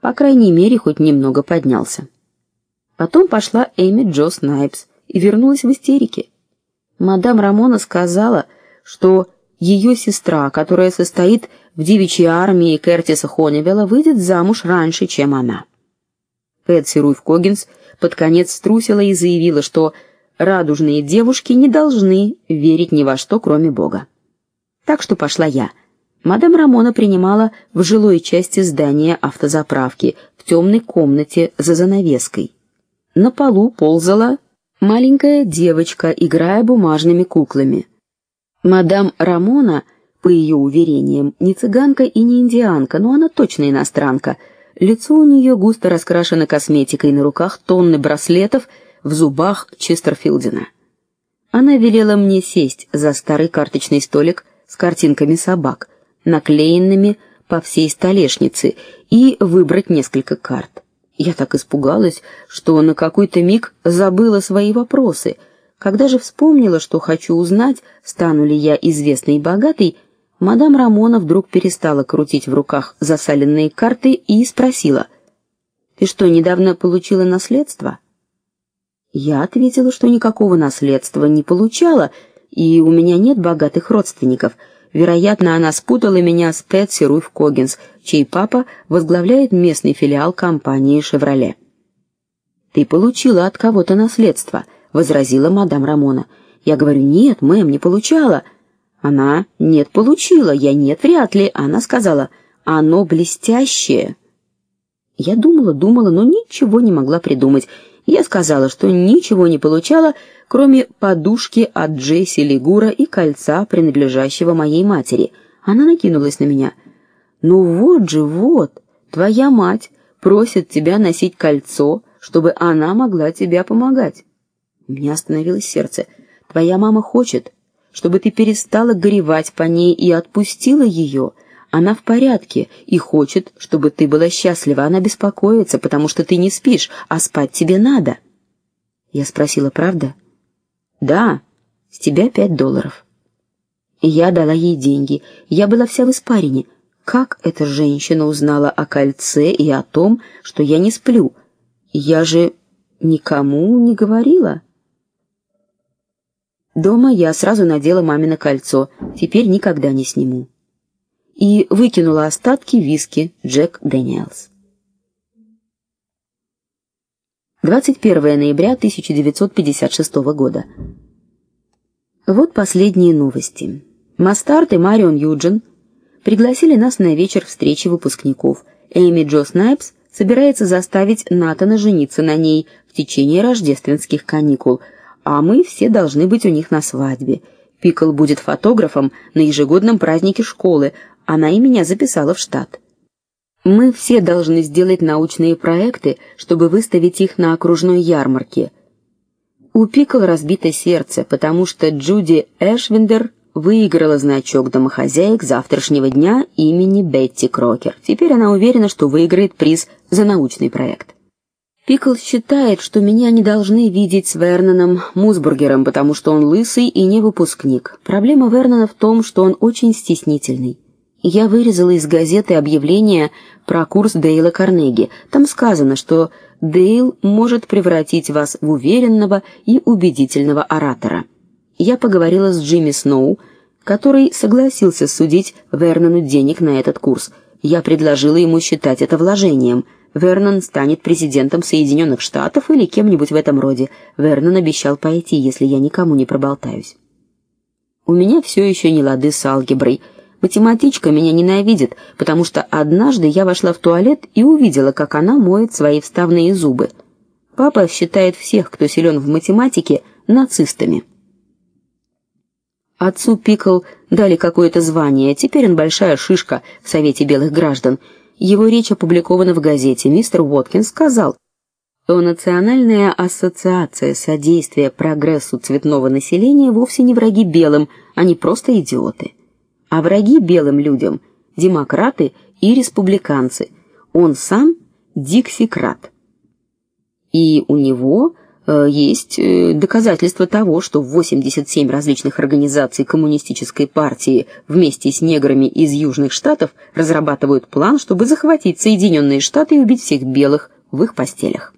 По крайней мере, хоть немного поднялся. Потом пошла Эми Джо Снайпс и вернулась в истерике. Мадам Рамона сказала, что ее сестра, которая состоит в девичьей армии Кертиса Хоневелла, выйдет замуж раньше, чем она. Пэтси Руф Когинс под конец струсила и заявила, что радужные девушки не должны верить ни во что, кроме Бога. Так что пошла я. Мадам Рамона принимала в жилой части здания автозаправки, в темной комнате за занавеской. На полу ползала маленькая девочка, играя бумажными куклами. Мадам Рамона, по ее уверениям, не цыганка и не индианка, но она точно иностранка. Лицо у нее густо раскрашено косметикой, на руках тонны браслетов, в зубах Честерфилдина. Она велела мне сесть за старый карточный столик с картинками собак, наклеенными по всей столешнице, и выбрать несколько карт. Я так испугалась, что на какой-то миг забыла свои вопросы. Когда же вспомнила, что хочу узнать, стану ли я известной и богатой, мадам Рамона вдруг перестала крутить в руках засаленные карты и спросила: "Ты что, недавно получила наследство?" Я ответила, что никакого наследства не получала, и у меня нет богатых родственников. Вероятно, она спутала меня с Пэтси Руф Когинс, чей папа возглавляет местный филиал компании Chevrolet. Ты получила от кого-то наследство, возразила мадам Рамона. Я говорю: "Нет, мэм, не получала". Она: "Нет, получила". Я: "Нет, вряд ли". Она сказала: "Оно блестящее". Я думала, думала, но ничего не могла придумать. Я сказала, что ничего не получала, кроме подушки от Джесси Лигура и кольца, принадлежащего моей матери. Она накинулась на меня. Ну вот же, вот. Твоя мать просит тебя носить кольцо, чтобы она могла тебе помогать. У меня остановилось сердце. Твоя мама хочет, чтобы ты перестала горевать по ней и отпустила ее. Она в порядке и хочет, чтобы ты была счастлива. Она беспокоится, потому что ты не спишь, а спать тебе надо. Я спросила: "Правда?" "Да. С тебя пять долларов". Я дала ей деньги. Я была вся в испарине. Как эта женщина узнала о кольце и о том, что я не сплю? Я же никому не говорила. Дома я сразу надела мамино кольцо. Теперь никогда не сниму. И выкинула остатки виски Джек Дэниелс. 21 ноября 1956 года. Вот последние новости. Мастарт и Марион Юджин пригласили нас на вечер встречи выпускников. Эми Джо Снайпс собирается заставить Натана жениться на ней в течение рождественских каникул, а мы все должны быть у них на свадьбе. Пикл будет фотографом на ежегодном празднике школы. Она и меня записала в штат. Мы все должны сделать научные проекты, чтобы выставить их на окружной ярмарке. У Пикл разбито сердце, потому что Джуди Эшвиндер выиграла значок домохозяек завтрашнего дня имени Бетти Крокер. Теперь она уверена, что выиграет приз за научный проект. Пикл считает, что меня не должны видеть с Верноном Мусбургером, потому что он лысый и не выпускник. Проблема Вернона в том, что он очень стеснительный. Я вырезала из газеты объявление про курс Дейла Карнеги. Там сказано, что Дейл может превратить вас в уверенного и убедительного оратора я поговорила с Джимми Сноу, который согласился судить Вернону денег на этот курс. Я предложила ему считать это вложением. Вернон станет президентом Соединенных Штатов или кем-нибудь в этом роде. Вернон обещал пойти, если я никому не проболтаюсь. У меня все еще не лады с алгеброй. Математичка меня ненавидит, потому что однажды я вошла в туалет и увидела, как она моет свои вставные зубы. Папа считает всех, кто силен в математике, нацистами. Отцу Пикл дали какое-то звание, теперь он большая шишка в Совете белых граждан. Его речь опубликована в газете. Мистер Уоткинс сказал, что Национальная ассоциация содействия прогрессу цветного населения вовсе не враги белым, они просто идиоты. А враги белым людям демократы и республиканцы. Он сам диксикрат. И у него есть э, доказательства того, что 87 различных организаций коммунистической партии вместе с неграми из южных штатов разрабатывают план, чтобы захватить Соединенные Штаты и убить всех белых в их постелях.